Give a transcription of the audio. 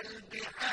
الْبِحَارِ